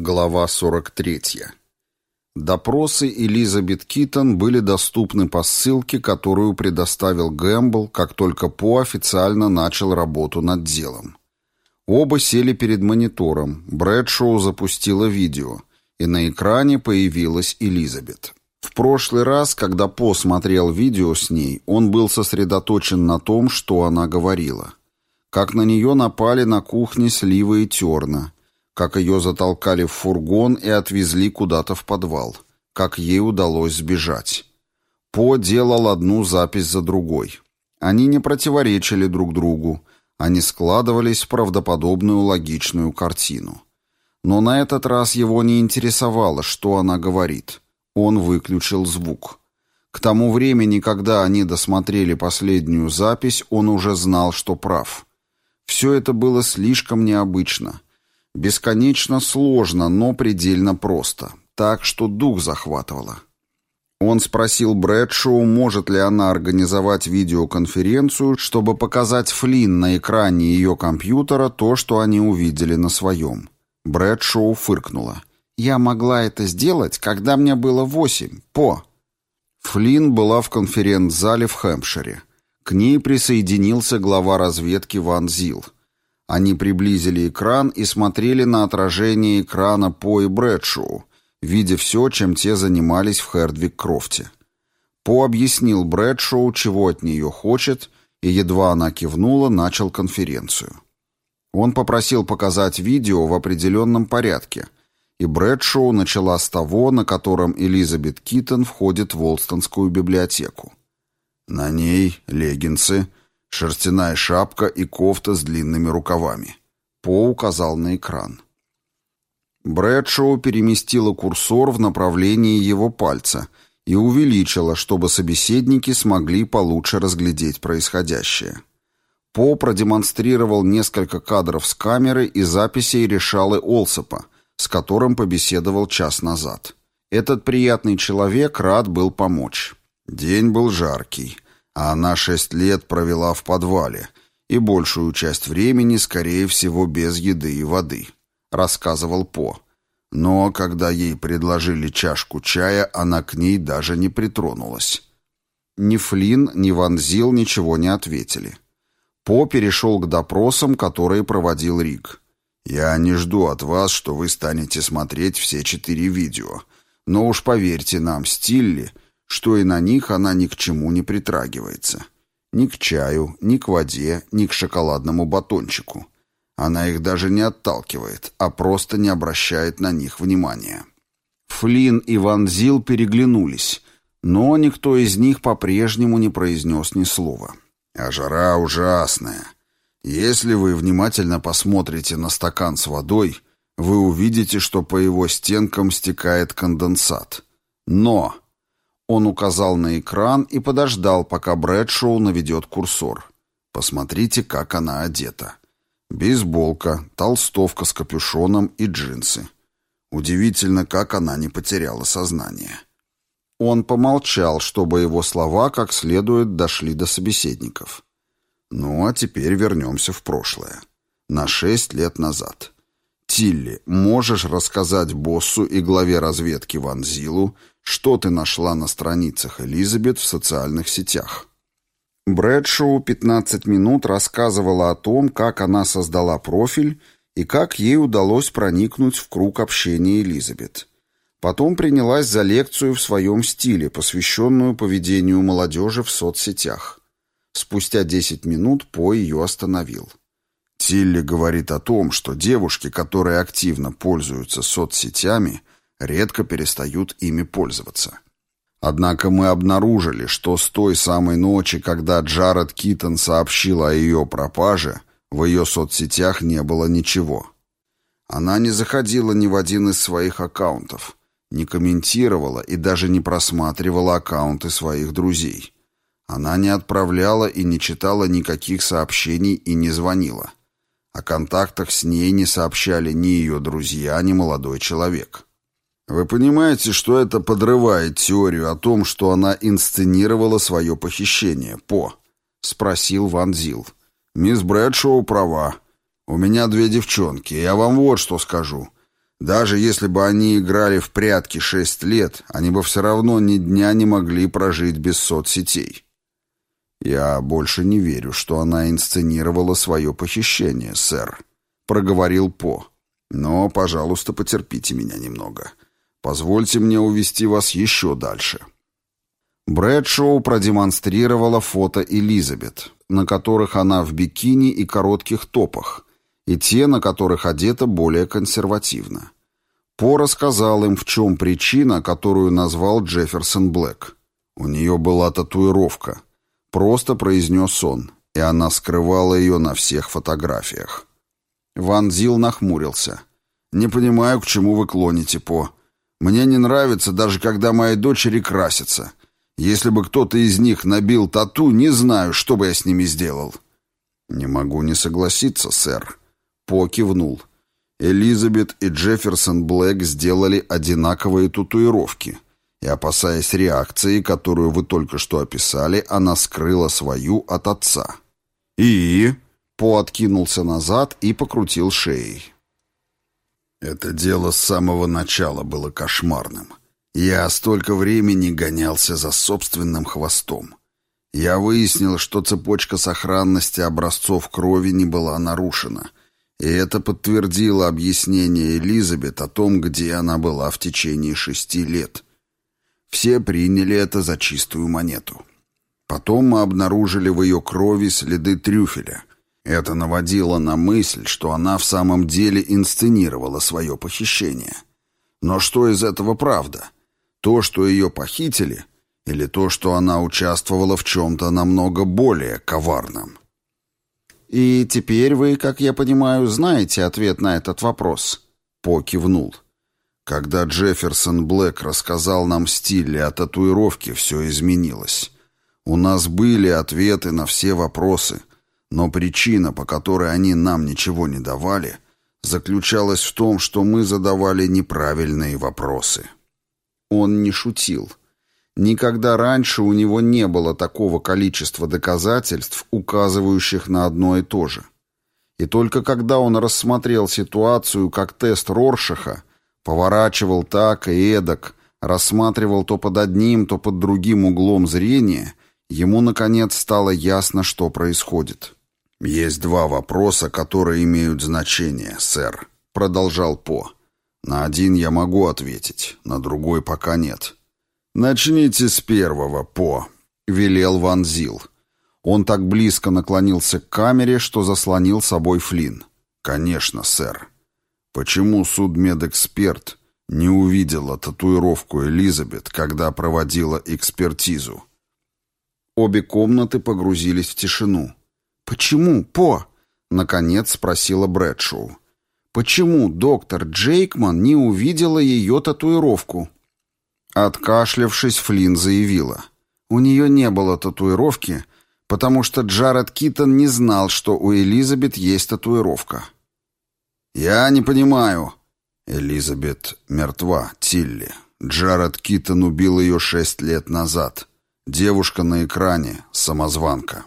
Глава 43. Допросы Элизабет Китон были доступны по ссылке, которую предоставил Гэмбл, как только По официально начал работу над делом. Оба сели перед монитором, Брэдшоу запустила видео, и на экране появилась Элизабет. В прошлый раз, когда По смотрел видео с ней, он был сосредоточен на том, что она говорила. Как на нее напали на кухне сливы и терна – как ее затолкали в фургон и отвезли куда-то в подвал, как ей удалось сбежать. По делал одну запись за другой. Они не противоречили друг другу, они складывались в правдоподобную логичную картину. Но на этот раз его не интересовало, что она говорит. Он выключил звук. К тому времени, когда они досмотрели последнюю запись, он уже знал, что прав. Все это было слишком необычно — Бесконечно сложно, но предельно просто. Так что дух захватывало. Он спросил Брэдшоу, может ли она организовать видеоконференцию, чтобы показать Флинн на экране ее компьютера то, что они увидели на своем. Брэдшоу фыркнула. «Я могла это сделать, когда мне было восемь. По». Флинн была в конференц-зале в Хэмпшире. К ней присоединился глава разведки Ван Зил – они приблизили экран и смотрели на отражение экрана По и Брэдшоу, видя все, чем те занимались в Хердвик-Крофте. По объяснил Брэдшоу, чего от нее хочет, и едва она кивнула, начал конференцию. Он попросил показать видео в определенном порядке, и Брэдшоу начала с того, на котором Элизабет Китон входит в Волстонскую библиотеку. На ней леггинсы, Шерстяная шапка и кофта с длинными рукавами. По указал на экран. Брэдшоу переместила курсор в направлении его пальца и увеличила, чтобы собеседники смогли получше разглядеть происходящее. По продемонстрировал несколько кадров с камеры и записей Решалы Олсопа, с которым побеседовал час назад. Этот приятный человек рад был помочь. День был жаркий а она шесть лет провела в подвале и большую часть времени, скорее всего, без еды и воды», — рассказывал По. Но когда ей предложили чашку чая, она к ней даже не притронулась. Ни Флинн, ни Ванзил ничего не ответили. По перешел к допросам, которые проводил Рик. «Я не жду от вас, что вы станете смотреть все четыре видео. Но уж поверьте нам, Стилли, что и на них она ни к чему не притрагивается. Ни к чаю, ни к воде, ни к шоколадному батончику. Она их даже не отталкивает, а просто не обращает на них внимания. Флин и Ван Зил переглянулись, но никто из них по-прежнему не произнес ни слова. «А жара ужасная. Если вы внимательно посмотрите на стакан с водой, вы увидите, что по его стенкам стекает конденсат. Но он указал на экран и подождал, пока Брэдшоу наведет курсор. Посмотрите, как она одета. Бейсболка, толстовка с капюшоном и джинсы. Удивительно, как она не потеряла сознание. Он помолчал, чтобы его слова как следует дошли до собеседников. Ну, а теперь вернемся в прошлое. На шесть лет назад. Тилли, можешь рассказать боссу и главе разведки Ванзилу, что ты нашла на страницах Элизабет в социальных сетях. Брэдшоу 15 минут рассказывала о том, как она создала профиль и как ей удалось проникнуть в круг общения Элизабет. Потом принялась за лекцию в своем стиле, посвященную поведению молодежи в соцсетях. Спустя 10 минут По ее остановил. Тилли говорит о том, что девушки, которые активно пользуются соцсетями – редко перестают ими пользоваться. Однако мы обнаружили, что с той самой ночи, когда Джаред Китон сообщил о ее пропаже, в ее соцсетях не было ничего. Она не заходила ни в один из своих аккаунтов, не комментировала и даже не просматривала аккаунты своих друзей. Она не отправляла и не читала никаких сообщений и не звонила. О контактах с ней не сообщали ни ее друзья, ни молодой человек. Вы понимаете, что это подрывает теорию о том, что она инсценировала свое похищение, По? Спросил Ван Зил. Мисс Брэдшоу права. У меня две девчонки, я вам вот что скажу. Даже если бы они играли в прятки шесть лет, они бы все равно ни дня не могли прожить без соцсетей. «Я больше не верю, что она инсценировала свое похищение, сэр», — проговорил По. «Но, пожалуйста, потерпите меня немного. Позвольте мне увести вас еще дальше». Брэдшоу продемонстрировала фото Элизабет, на которых она в бикини и коротких топах, и те, на которых одета более консервативно. По рассказал им, в чем причина, которую назвал Джефферсон Блэк. У нее была татуировка. Просто произнес он, и она скрывала ее на всех фотографиях. Ван Зил нахмурился. «Не понимаю, к чему вы клоните, По. Мне не нравится, даже когда мои дочери красятся. Если бы кто-то из них набил тату, не знаю, что бы я с ними сделал». «Не могу не согласиться, сэр», по кивнул. Элизабет и Джефферсон Блэк сделали одинаковые татуировки. И, опасаясь реакции, которую вы только что описали, она скрыла свою от отца. «И?» По откинулся назад и покрутил шеей. Это дело с самого начала было кошмарным. Я столько времени гонялся за собственным хвостом. Я выяснил, что цепочка сохранности образцов крови не была нарушена — и это подтвердило объяснение Элизабет о том, где она была в течение шести лет. Все приняли это за чистую монету. Потом мы обнаружили в ее крови следы трюфеля. Это наводило на мысль, что она в самом деле инсценировала свое похищение. Но что из этого правда? То, что ее похитили, или то, что она участвовала в чем-то намного более коварном? «И теперь вы, как я понимаю, знаете ответ на этот вопрос?» По кивнул. Когда Джефферсон Блэк рассказал нам стиль о татуировке, все изменилось. У нас были ответы на все вопросы, но причина, по которой они нам ничего не давали, заключалась в том, что мы задавали неправильные вопросы. Он не шутил. Никогда раньше у него не было такого количества доказательств, указывающих на одно и то же. И только когда он рассмотрел ситуацию как тест Роршаха, поворачивал так и эдак, рассматривал то под одним, то под другим углом зрения, ему, наконец, стало ясно, что происходит. «Есть два вопроса, которые имеют значение, сэр», — продолжал По. «На один я могу ответить, на другой пока нет». «Начните с первого, По», — велел Ван Зил. Он так близко наклонился к камере, что заслонил собой Флинн. «Конечно, сэр. Почему судмедэксперт не увидела татуировку Элизабет, когда проводила экспертизу?» Обе комнаты погрузились в тишину. «Почему, По?» — наконец спросила Брэдшоу. «Почему доктор Джейкман не увидела ее татуировку?» Откашлявшись, Флинн заявила. У нее не было татуировки, потому что Джаред Китон не знал, что у Элизабет есть татуировка. «Я не понимаю». Элизабет мертва, Тилли. Джаред Китон убил ее шесть лет назад. Девушка на экране, самозванка.